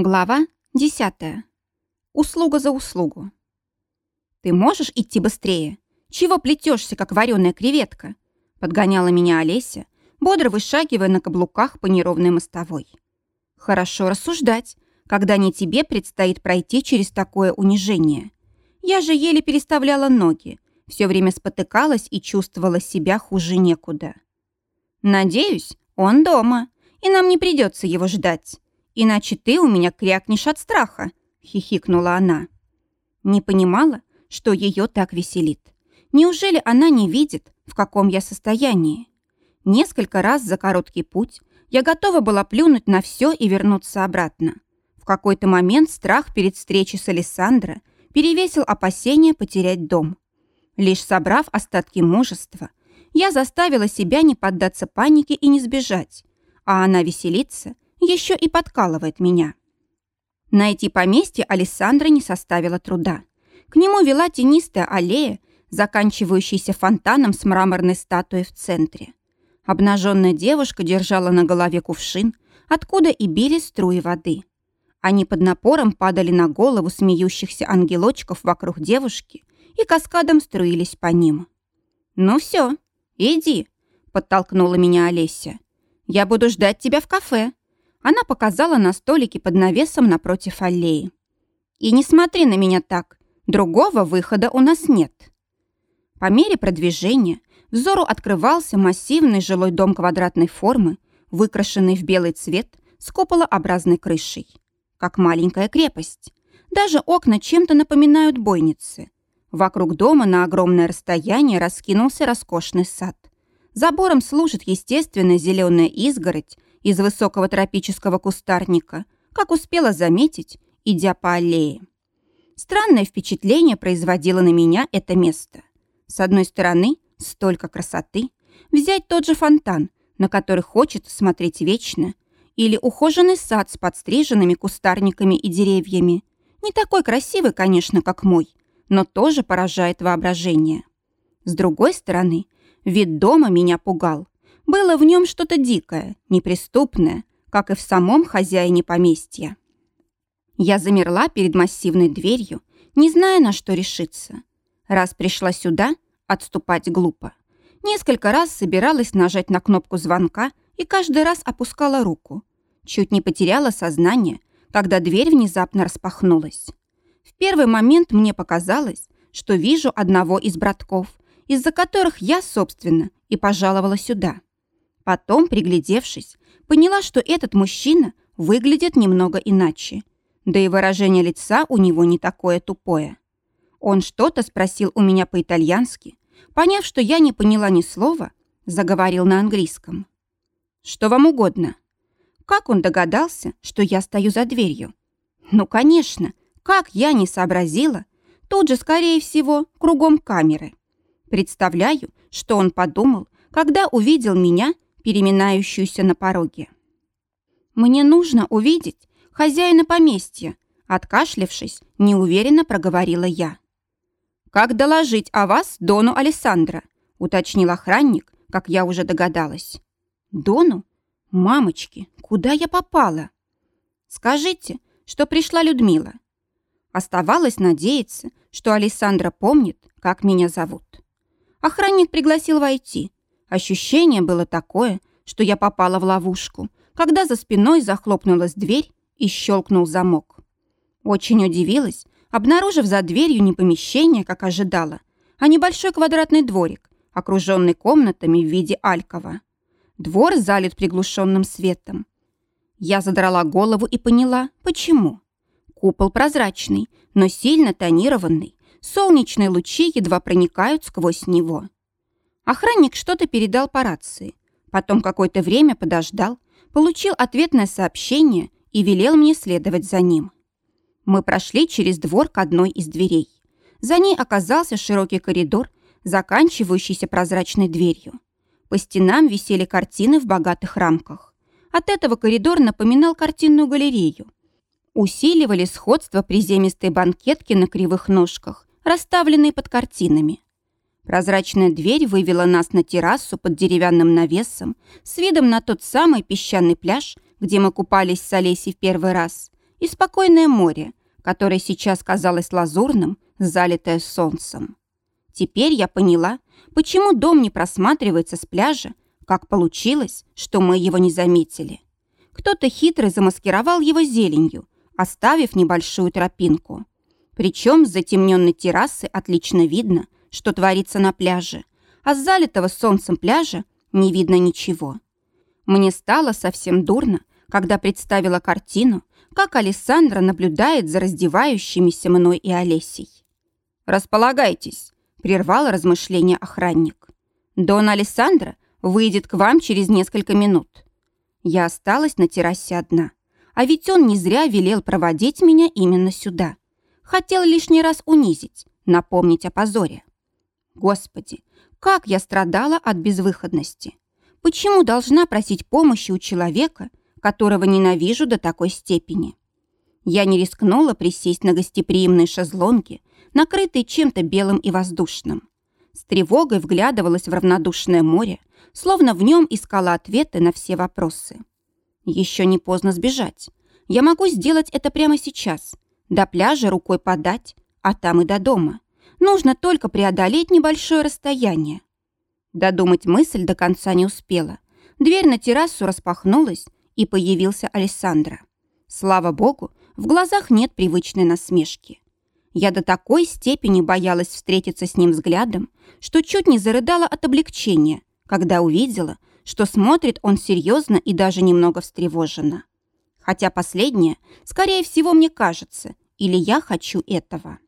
Глава 10. Услуга за услугу. «Ты можешь идти быстрее? Чего плетешься, как вареная креветка?» Подгоняла меня Олеся, бодро вышагивая на каблуках по неровной мостовой. «Хорошо рассуждать, когда не тебе предстоит пройти через такое унижение. Я же еле переставляла ноги, все время спотыкалась и чувствовала себя хуже некуда. Надеюсь, он дома, и нам не придется его ждать иначе ты у меня крякнешь от страха», — хихикнула она. Не понимала, что ее так веселит. Неужели она не видит, в каком я состоянии? Несколько раз за короткий путь я готова была плюнуть на все и вернуться обратно. В какой-то момент страх перед встречей с Александро перевесил опасение потерять дом. Лишь собрав остатки мужества, я заставила себя не поддаться панике и не сбежать, а она веселится — еще и подкалывает меня. Найти поместье Александра не составило труда. К нему вела тенистая аллея, заканчивающаяся фонтаном с мраморной статуей в центре. Обнаженная девушка держала на голове кувшин, откуда и били струи воды. Они под напором падали на голову смеющихся ангелочков вокруг девушки и каскадом струились по ним. «Ну все, иди», — подтолкнула меня Олеся. «Я буду ждать тебя в кафе. Она показала на столике под навесом напротив аллеи. «И не смотри на меня так. Другого выхода у нас нет». По мере продвижения взору открывался массивный жилой дом квадратной формы, выкрашенный в белый цвет с куполообразной крышей. Как маленькая крепость. Даже окна чем-то напоминают бойницы. Вокруг дома на огромное расстояние раскинулся роскошный сад. Забором служит естественная зеленая изгородь из высокого тропического кустарника, как успела заметить, идя по аллее. Странное впечатление производило на меня это место. С одной стороны, столько красоты. Взять тот же фонтан, на который хочет смотреть вечно, или ухоженный сад с подстриженными кустарниками и деревьями. Не такой красивый, конечно, как мой, но тоже поражает воображение. С другой стороны, вид дома меня пугал. Было в нем что-то дикое, неприступное, как и в самом хозяине поместья. Я замерла перед массивной дверью, не зная, на что решиться. Раз пришла сюда, отступать глупо. Несколько раз собиралась нажать на кнопку звонка и каждый раз опускала руку. Чуть не потеряла сознание, когда дверь внезапно распахнулась. В первый момент мне показалось, что вижу одного из братков, из-за которых я, собственно, и пожаловала сюда. Потом, приглядевшись, поняла, что этот мужчина выглядит немного иначе. Да и выражение лица у него не такое тупое. Он что-то спросил у меня по-итальянски. Поняв, что я не поняла ни слова, заговорил на английском. «Что вам угодно?» Как он догадался, что я стою за дверью? Ну, конечно, как я не сообразила, тут же, скорее всего, кругом камеры. Представляю, что он подумал, когда увидел меня переминающуюся на пороге. «Мне нужно увидеть хозяина поместья», откашлившись, неуверенно проговорила я. «Как доложить о вас Дону Александра?» уточнил охранник, как я уже догадалась. «Дону? Мамочки, куда я попала?» «Скажите, что пришла Людмила». Оставалось надеяться, что Александра помнит, как меня зовут. Охранник пригласил войти, Ощущение было такое, что я попала в ловушку, когда за спиной захлопнулась дверь и щелкнул замок. Очень удивилась, обнаружив за дверью не помещение, как ожидала, а небольшой квадратный дворик, окруженный комнатами в виде алькова. Двор залит приглушенным светом. Я задрала голову и поняла, почему. Купол прозрачный, но сильно тонированный, солнечные лучи едва проникают сквозь него. Охранник что-то передал по рации. Потом какое-то время подождал, получил ответное сообщение и велел мне следовать за ним. Мы прошли через двор к одной из дверей. За ней оказался широкий коридор, заканчивающийся прозрачной дверью. По стенам висели картины в богатых рамках. От этого коридор напоминал картинную галерею. Усиливали сходство приземистой банкетки на кривых ножках, расставленные под картинами. Прозрачная дверь вывела нас на террасу под деревянным навесом с видом на тот самый песчаный пляж, где мы купались с Олесей в первый раз, и спокойное море, которое сейчас казалось лазурным, залитое солнцем. Теперь я поняла, почему дом не просматривается с пляжа, как получилось, что мы его не заметили. Кто-то хитрый замаскировал его зеленью, оставив небольшую тропинку. Причем с затемненной террасы отлично видно, что творится на пляже, а с залитого солнцем пляжа не видно ничего. Мне стало совсем дурно, когда представила картину, как Александра наблюдает за раздевающимися мной и Олесей. «Располагайтесь», — прервал размышление охранник. «Дон Александра выйдет к вам через несколько минут». Я осталась на террасе одна. А ведь он не зря велел проводить меня именно сюда. Хотел лишний раз унизить, напомнить о позоре. Господи, как я страдала от безвыходности. Почему должна просить помощи у человека, которого ненавижу до такой степени? Я не рискнула присесть на гостеприимные шезлонги, накрытые чем-то белым и воздушным. С тревогой вглядывалась в равнодушное море, словно в нем искала ответы на все вопросы. Еще не поздно сбежать. Я могу сделать это прямо сейчас. До пляжа рукой подать, а там и до дома. Нужно только преодолеть небольшое расстояние. Додумать мысль до конца не успела. Дверь на террасу распахнулась, и появился Александра. Слава богу, в глазах нет привычной насмешки. Я до такой степени боялась встретиться с ним взглядом, что чуть не зарыдала от облегчения, когда увидела, что смотрит он серьезно и даже немного встревоженно. Хотя последнее, скорее всего, мне кажется, или я хочу этого.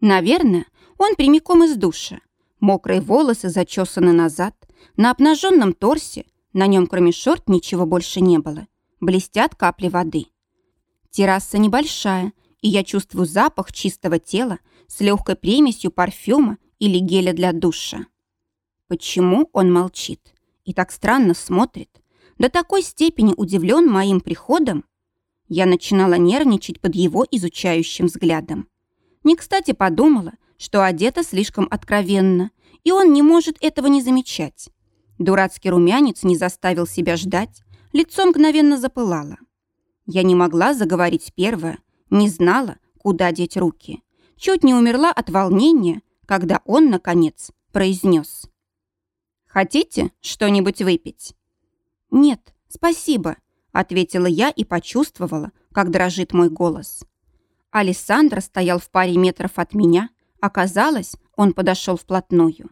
Наверное, он прямиком из душа. Мокрые волосы зачесаны назад, на обнаженном торсе, на нем кроме шорт ничего больше не было, блестят капли воды. Терраса небольшая, и я чувствую запах чистого тела с легкой примесью парфюма или геля для душа. Почему он молчит и так странно смотрит? До такой степени удивлен моим приходом? Я начинала нервничать под его изучающим взглядом. Не кстати подумала, что одета слишком откровенно, и он не может этого не замечать. Дурацкий румянец не заставил себя ждать, лицо мгновенно запылало. Я не могла заговорить первое, не знала, куда деть руки. Чуть не умерла от волнения, когда он, наконец, произнес. «Хотите что-нибудь выпить?» «Нет, спасибо», — ответила я и почувствовала, как дрожит мой голос. Александр стоял в паре метров от меня. Оказалось, он подошел вплотную.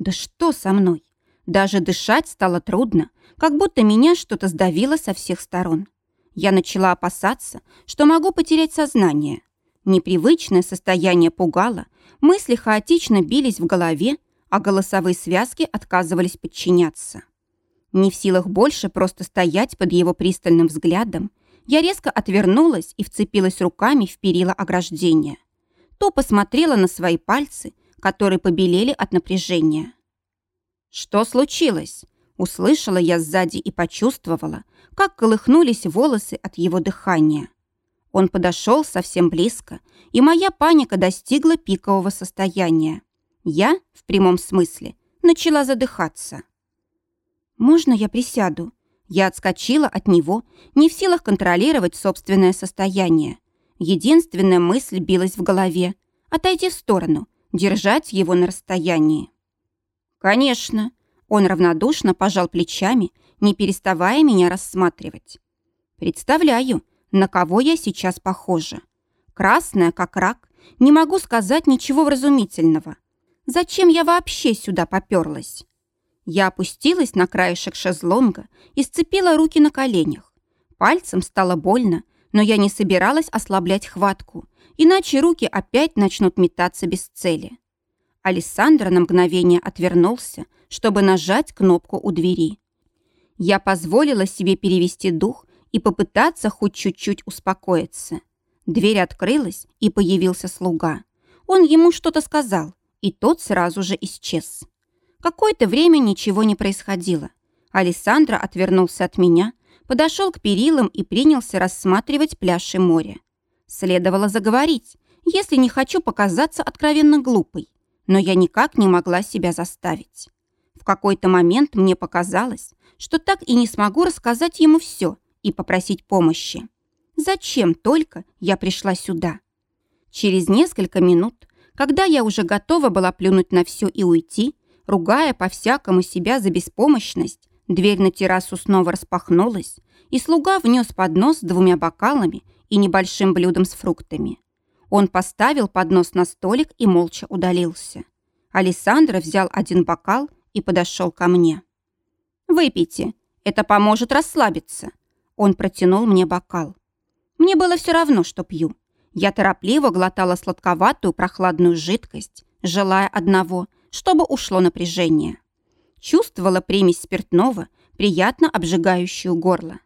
Да что со мной? Даже дышать стало трудно, как будто меня что-то сдавило со всех сторон. Я начала опасаться, что могу потерять сознание. Непривычное состояние пугало, мысли хаотично бились в голове, а голосовые связки отказывались подчиняться. Не в силах больше просто стоять под его пристальным взглядом, я резко отвернулась и вцепилась руками в перила ограждения. То посмотрела на свои пальцы, которые побелели от напряжения. «Что случилось?» Услышала я сзади и почувствовала, как колыхнулись волосы от его дыхания. Он подошел совсем близко, и моя паника достигла пикового состояния. Я, в прямом смысле, начала задыхаться. «Можно я присяду?» Я отскочила от него, не в силах контролировать собственное состояние. Единственная мысль билась в голове — отойти в сторону, держать его на расстоянии. «Конечно». Он равнодушно пожал плечами, не переставая меня рассматривать. «Представляю, на кого я сейчас похожа. Красная, как рак, не могу сказать ничего вразумительного. Зачем я вообще сюда поперлась?» Я опустилась на краешек шезлонга и сцепила руки на коленях. Пальцем стало больно, но я не собиралась ослаблять хватку, иначе руки опять начнут метаться без цели. Александр на мгновение отвернулся, чтобы нажать кнопку у двери. Я позволила себе перевести дух и попытаться хоть чуть-чуть успокоиться. Дверь открылась, и появился слуга. Он ему что-то сказал, и тот сразу же исчез. Какое-то время ничего не происходило. Александра отвернулся от меня, подошел к перилам и принялся рассматривать пляж и море. Следовало заговорить, если не хочу показаться откровенно глупой, но я никак не могла себя заставить. В какой-то момент мне показалось, что так и не смогу рассказать ему все и попросить помощи. Зачем только я пришла сюда? Через несколько минут, когда я уже готова была плюнуть на все и уйти, ругая по-всякому себя за беспомощность, дверь на террасу снова распахнулась, и слуга внес поднос с двумя бокалами и небольшим блюдом с фруктами. Он поставил поднос на столик и молча удалился. Александра взял один бокал и подошел ко мне. «Выпейте, это поможет расслабиться». Он протянул мне бокал. Мне было все равно, что пью. Я торопливо глотала сладковатую прохладную жидкость, желая одного, чтобы ушло напряжение. Чувствовала примесь спиртного, приятно обжигающую горло.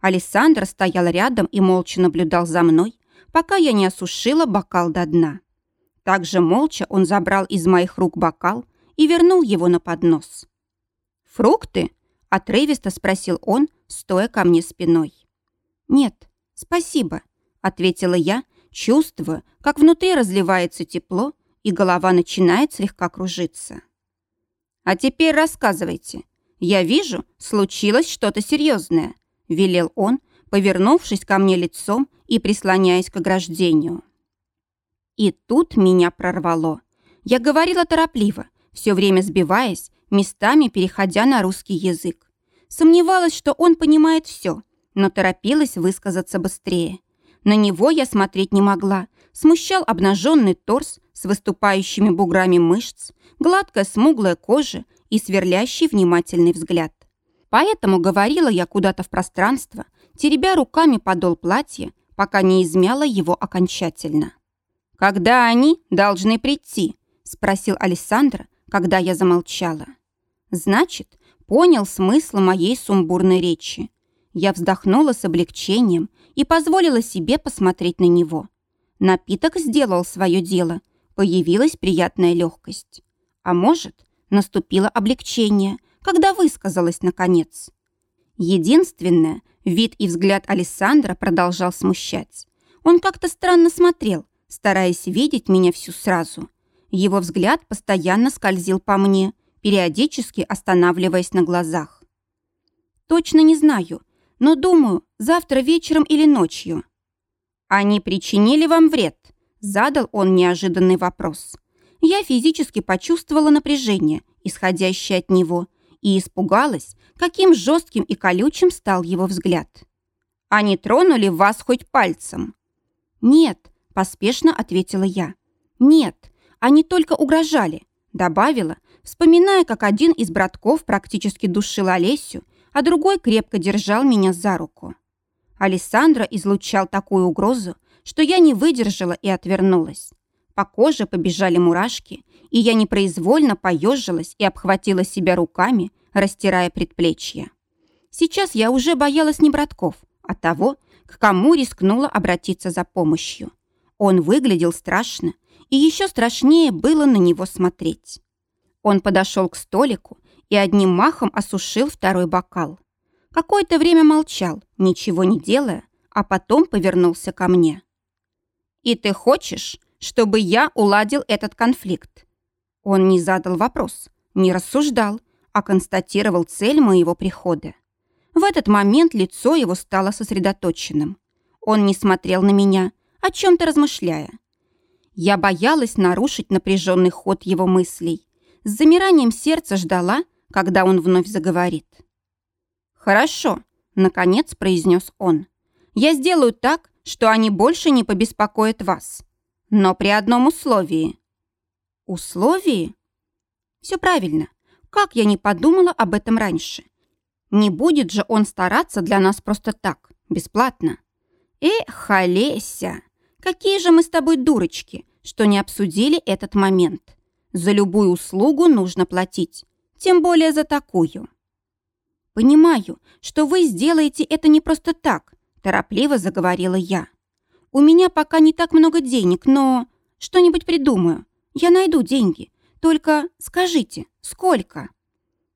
Александр стоял рядом и молча наблюдал за мной, пока я не осушила бокал до дна. Также молча он забрал из моих рук бокал и вернул его на поднос. «Фрукты?» – отрывисто спросил он, стоя ко мне спиной. «Нет, спасибо», – ответила я, чувствуя, как внутри разливается тепло, и голова начинает слегка кружиться. «А теперь рассказывайте. Я вижу, случилось что-то серьезное», – велел он, повернувшись ко мне лицом и прислоняясь к ограждению. И тут меня прорвало. Я говорила торопливо, все время сбиваясь, местами переходя на русский язык. Сомневалась, что он понимает все, но торопилась высказаться быстрее. На него я смотреть не могла. Смущал обнаженный торс с выступающими буграми мышц, гладкая смуглая кожа и сверлящий внимательный взгляд. Поэтому говорила я куда-то в пространство, теребя руками подол платья, пока не измяла его окончательно. «Когда они должны прийти?» – спросил Александр, когда я замолчала. «Значит, понял смысл моей сумбурной речи. Я вздохнула с облегчением и позволила себе посмотреть на него. Напиток сделал свое дело, появилась приятная легкость. А может, наступило облегчение, когда высказалась наконец. Единственное, вид и взгляд Александра продолжал смущать. Он как-то странно смотрел, стараясь видеть меня всю сразу. Его взгляд постоянно скользил по мне, периодически останавливаясь на глазах. Точно не знаю, но думаю, завтра вечером или ночью. Они причинили вам вред? Задал он неожиданный вопрос. Я физически почувствовала напряжение, исходящее от него, и испугалась, каким жестким и колючим стал его взгляд. «Они тронули вас хоть пальцем?» «Нет», – поспешно ответила я. «Нет, они только угрожали», – добавила, вспоминая, как один из братков практически душил Олесю а другой крепко держал меня за руку. Александра излучал такую угрозу, что я не выдержала и отвернулась. По коже побежали мурашки, и я непроизвольно поежилась и обхватила себя руками, растирая предплечья. Сейчас я уже боялась не братков, а того, к кому рискнула обратиться за помощью. Он выглядел страшно, и еще страшнее было на него смотреть. Он подошел к столику и одним махом осушил второй бокал. Какое-то время молчал, ничего не делая, а потом повернулся ко мне. «И ты хочешь, чтобы я уладил этот конфликт?» Он не задал вопрос, не рассуждал, а констатировал цель моего прихода. В этот момент лицо его стало сосредоточенным. Он не смотрел на меня, о чем-то размышляя. Я боялась нарушить напряженный ход его мыслей. С замиранием сердца ждала, когда он вновь заговорит. «Хорошо», — наконец произнес он. «Я сделаю так, что они больше не побеспокоят вас. Но при одном условии». «Условии?» «Все правильно. Как я не подумала об этом раньше? Не будет же он стараться для нас просто так, бесплатно. Эх, Олеся, какие же мы с тобой дурочки, что не обсудили этот момент. За любую услугу нужно платить, тем более за такую. «Понимаю, что вы сделаете это не просто так», – торопливо заговорила я. «У меня пока не так много денег, но что-нибудь придумаю. Я найду деньги. Только скажите, сколько?»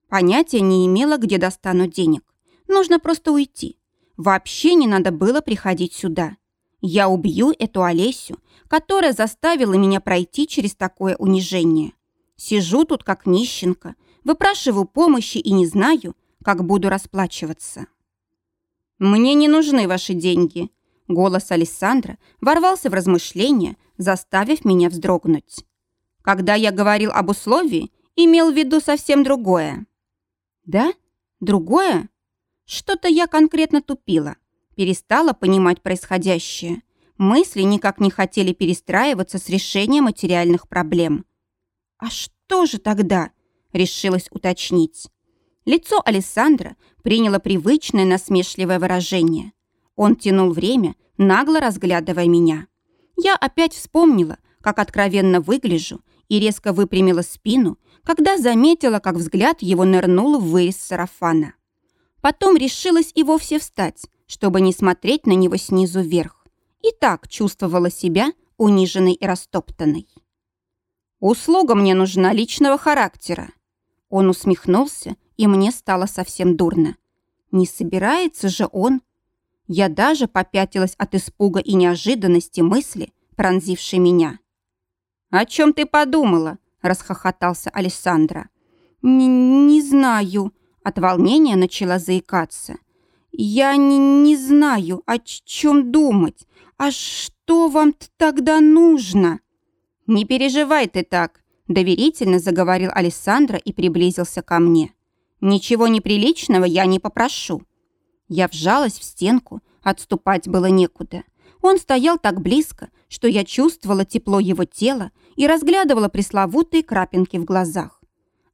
Понятия не имела, где достану денег. Нужно просто уйти. Вообще не надо было приходить сюда. Я убью эту Олесю, которая заставила меня пройти через такое унижение. Сижу тут как нищенка, Выпрашиваю помощи и не знаю, как буду расплачиваться. «Мне не нужны ваши деньги», Голос Александра ворвался в размышления, заставив меня вздрогнуть. Когда я говорил об условии, имел в виду совсем другое. Да? Другое? Что-то я конкретно тупила. Перестала понимать происходящее. Мысли никак не хотели перестраиваться с решением материальных проблем. «А что же тогда?» – решилась уточнить. Лицо Александра приняло привычное насмешливое выражение. Он тянул время, нагло разглядывая меня. Я опять вспомнила, как откровенно выгляжу, и резко выпрямила спину, когда заметила, как взгляд его нырнул в вырез сарафана. Потом решилась и вовсе встать, чтобы не смотреть на него снизу вверх. И так чувствовала себя униженной и растоптанной. «Услуга мне нужна личного характера». Он усмехнулся, и мне стало совсем дурно. Не собирается же он... Я даже попятилась от испуга и неожиданности мысли, пронзившей меня. «О чем ты подумала?» – расхохотался Александра. «Не, не знаю», – от волнения начала заикаться. «Я не, не знаю, о чем думать. А что вам тогда нужно?» «Не переживай ты так», – доверительно заговорил Александра и приблизился ко мне. «Ничего неприличного я не попрошу». Я вжалась в стенку, отступать было некуда. Он стоял так близко, что я чувствовала тепло его тела и разглядывала пресловутые крапинки в глазах.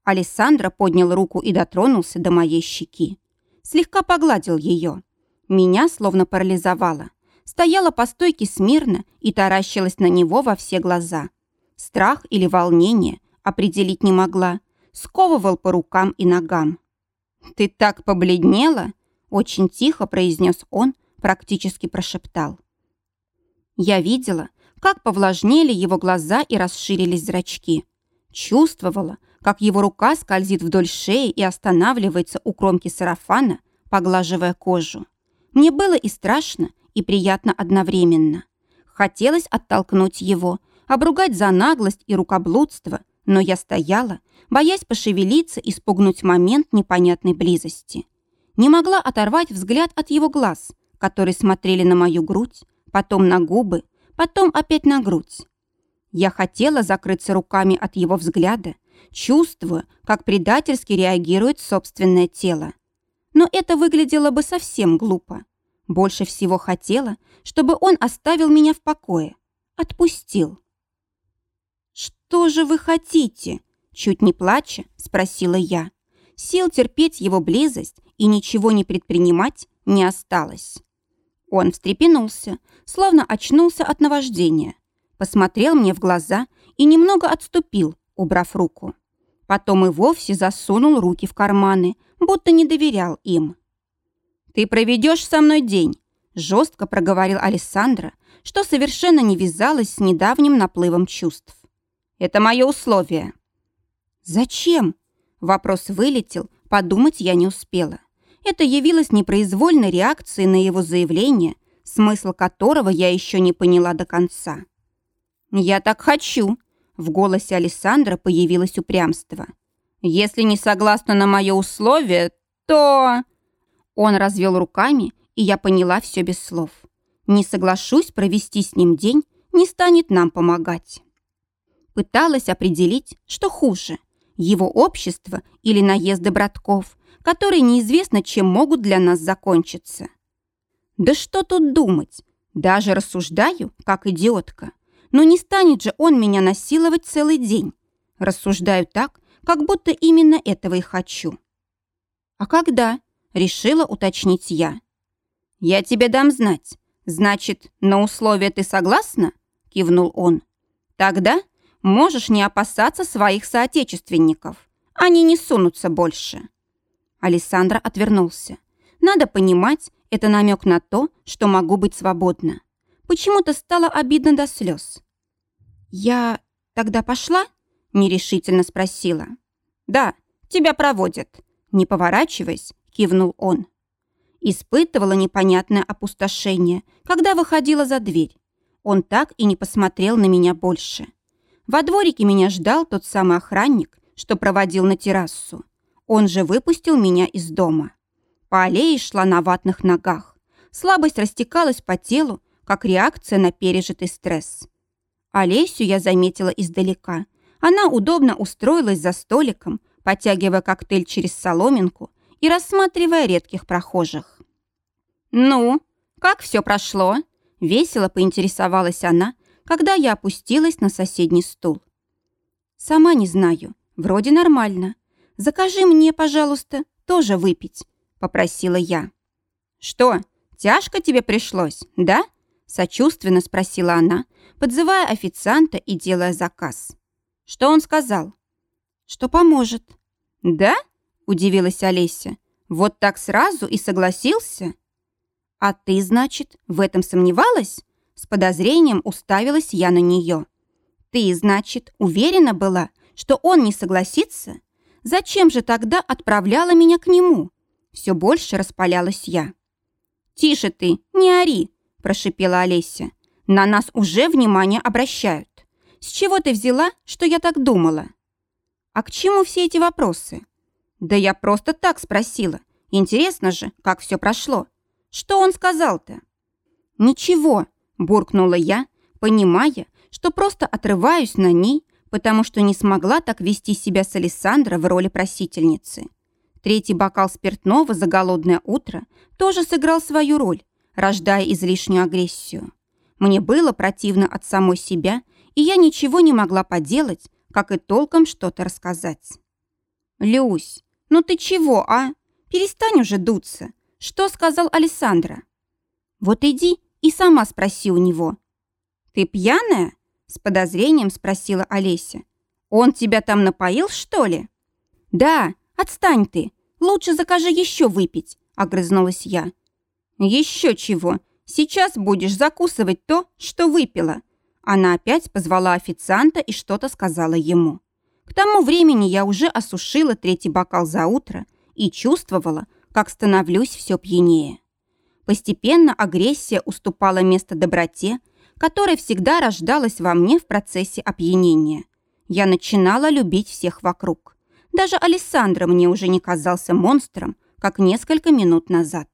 Алессандро поднял руку и дотронулся до моей щеки. Слегка погладил ее. Меня словно парализовало. Стояла по стойке смирно и таращилась на него во все глаза. Страх или волнение определить не могла. Сковывал по рукам и ногам. «Ты так побледнела?» Очень тихо произнес он, практически прошептал. Я видела, как повлажнели его глаза и расширились зрачки. Чувствовала, как его рука скользит вдоль шеи и останавливается у кромки сарафана, поглаживая кожу. Мне было и страшно, и приятно одновременно. Хотелось оттолкнуть его, обругать за наглость и рукоблудство, но я стояла, боясь пошевелиться и спугнуть момент непонятной близости. Не могла оторвать взгляд от его глаз, которые смотрели на мою грудь, потом на губы, потом опять на грудь. Я хотела закрыться руками от его взгляда, чувствуя, как предательски реагирует собственное тело. Но это выглядело бы совсем глупо. Больше всего хотела, чтобы он оставил меня в покое. Отпустил. «Что же вы хотите?» Чуть не плача, спросила я. Сил терпеть его близость и ничего не предпринимать не осталось. Он встрепенулся, словно очнулся от наваждения. Посмотрел мне в глаза и немного отступил, убрав руку. Потом и вовсе засунул руки в карманы, будто не доверял им. «Ты проведешь со мной день», – жестко проговорил Александра, что совершенно не вязалось с недавним наплывом чувств. «Это мое условие». «Зачем?» Вопрос вылетел, подумать я не успела. Это явилось непроизвольной реакцией на его заявление, смысл которого я еще не поняла до конца. «Я так хочу!» В голосе Александра появилось упрямство. «Если не согласна на мое условие, то...» Он развел руками, и я поняла все без слов. «Не соглашусь провести с ним день, не станет нам помогать». Пыталась определить, что хуже – его общество или наезды братков, которые неизвестно, чем могут для нас закончиться. Да что тут думать? Даже рассуждаю, как идиотка. Но не станет же он меня насиловать целый день. Рассуждаю так, как будто именно этого и хочу. А когда? Решила уточнить я. Я тебе дам знать. Значит, на условия ты согласна? Кивнул он. Тогда можешь не опасаться своих соотечественников. Они не сунутся больше. Александра отвернулся. Надо понимать, это намек на то, что могу быть свободна. Почему-то стало обидно до слез. «Я тогда пошла?» – нерешительно спросила. «Да, тебя проводят». Не поворачиваясь, кивнул он. Испытывала непонятное опустошение, когда выходила за дверь. Он так и не посмотрел на меня больше. Во дворике меня ждал тот самый охранник, что проводил на террасу. Он же выпустил меня из дома. По аллее шла на ватных ногах. Слабость растекалась по телу, как реакция на пережитый стресс. Олесю я заметила издалека. Она удобно устроилась за столиком, потягивая коктейль через соломинку и рассматривая редких прохожих. «Ну, как все прошло?» – весело поинтересовалась она, когда я опустилась на соседний стул. «Сама не знаю. Вроде нормально. Закажи мне, пожалуйста, тоже выпить», – попросила я. «Что, тяжко тебе пришлось, да?» – сочувственно спросила она, подзывая официанта и делая заказ. «Что он сказал?» «Что поможет». «Да?» – удивилась Олеся. «Вот так сразу и согласился?» «А ты, значит, в этом сомневалась?» С подозрением уставилась я на нее. «Ты, значит, уверена была, что он не согласится? Зачем же тогда отправляла меня к нему?» Все больше распалялась я. «Тише ты, не ори!» – прошипела Олеся. «На нас уже внимание обращают. С чего ты взяла, что я так думала?» «А к чему все эти вопросы?» «Да я просто так спросила. Интересно же, как все прошло. Что он сказал-то?» «Ничего», – буркнула я, понимая, что просто отрываюсь на ней, потому что не смогла так вести себя с Александра в роли просительницы. Третий бокал спиртного за голодное утро тоже сыграл свою роль, рождая излишнюю агрессию. Мне было противно от самой себя, и я ничего не могла поделать, как и толком что-то рассказать. «Люсь, ну ты чего, а? Перестань уже дуться. Что сказал Александра?» «Вот иди и сама спроси у него». «Ты пьяная?» – с подозрением спросила Олеся. «Он тебя там напоил, что ли?» «Да, «Отстань ты! Лучше закажи еще выпить!» – огрызнулась я. «Еще чего! Сейчас будешь закусывать то, что выпила!» Она опять позвала официанта и что-то сказала ему. К тому времени я уже осушила третий бокал за утро и чувствовала, как становлюсь все пьянее. Постепенно агрессия уступала место доброте, которая всегда рождалась во мне в процессе опьянения. Я начинала любить всех вокруг. Даже Александра мне уже не казался монстром, как несколько минут назад.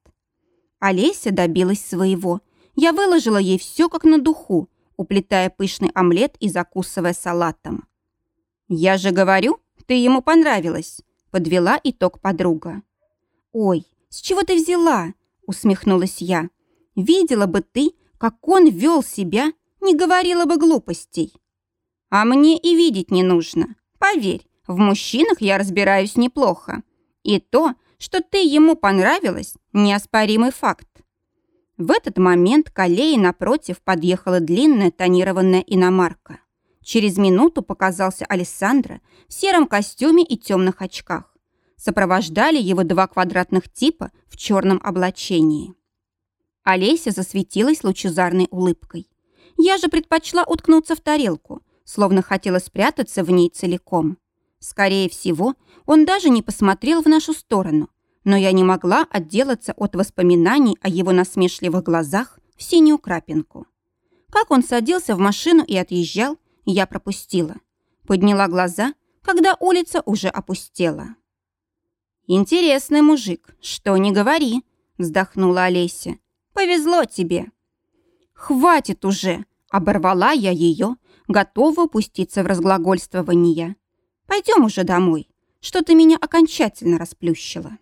Олеся добилась своего. Я выложила ей все как на духу, уплетая пышный омлет и закусывая салатом. «Я же говорю, ты ему понравилась», — подвела итог подруга. «Ой, с чего ты взяла?» — усмехнулась я. «Видела бы ты, как он вел себя, не говорила бы глупостей». «А мне и видеть не нужно. Поверь, в мужчинах я разбираюсь неплохо. И то, что ты ему понравилась, неоспоримый факт. В этот момент к аллее напротив подъехала длинная тонированная иномарка. Через минуту показался Александра в сером костюме и темных очках. Сопровождали его два квадратных типа в черном облачении. Олеся засветилась лучезарной улыбкой. Я же предпочла уткнуться в тарелку, словно хотела спрятаться в ней целиком. Скорее всего, он даже не посмотрел в нашу сторону, но я не могла отделаться от воспоминаний о его насмешливых глазах в синюю крапинку. Как он садился в машину и отъезжал, я пропустила. Подняла глаза, когда улица уже опустела. «Интересный мужик, что не говори», — вздохнула Олеся. «Повезло тебе». «Хватит уже!» — оборвала я ее, готова упуститься в разглагольствование. Пойдем уже домой. Что ты меня окончательно расплющила.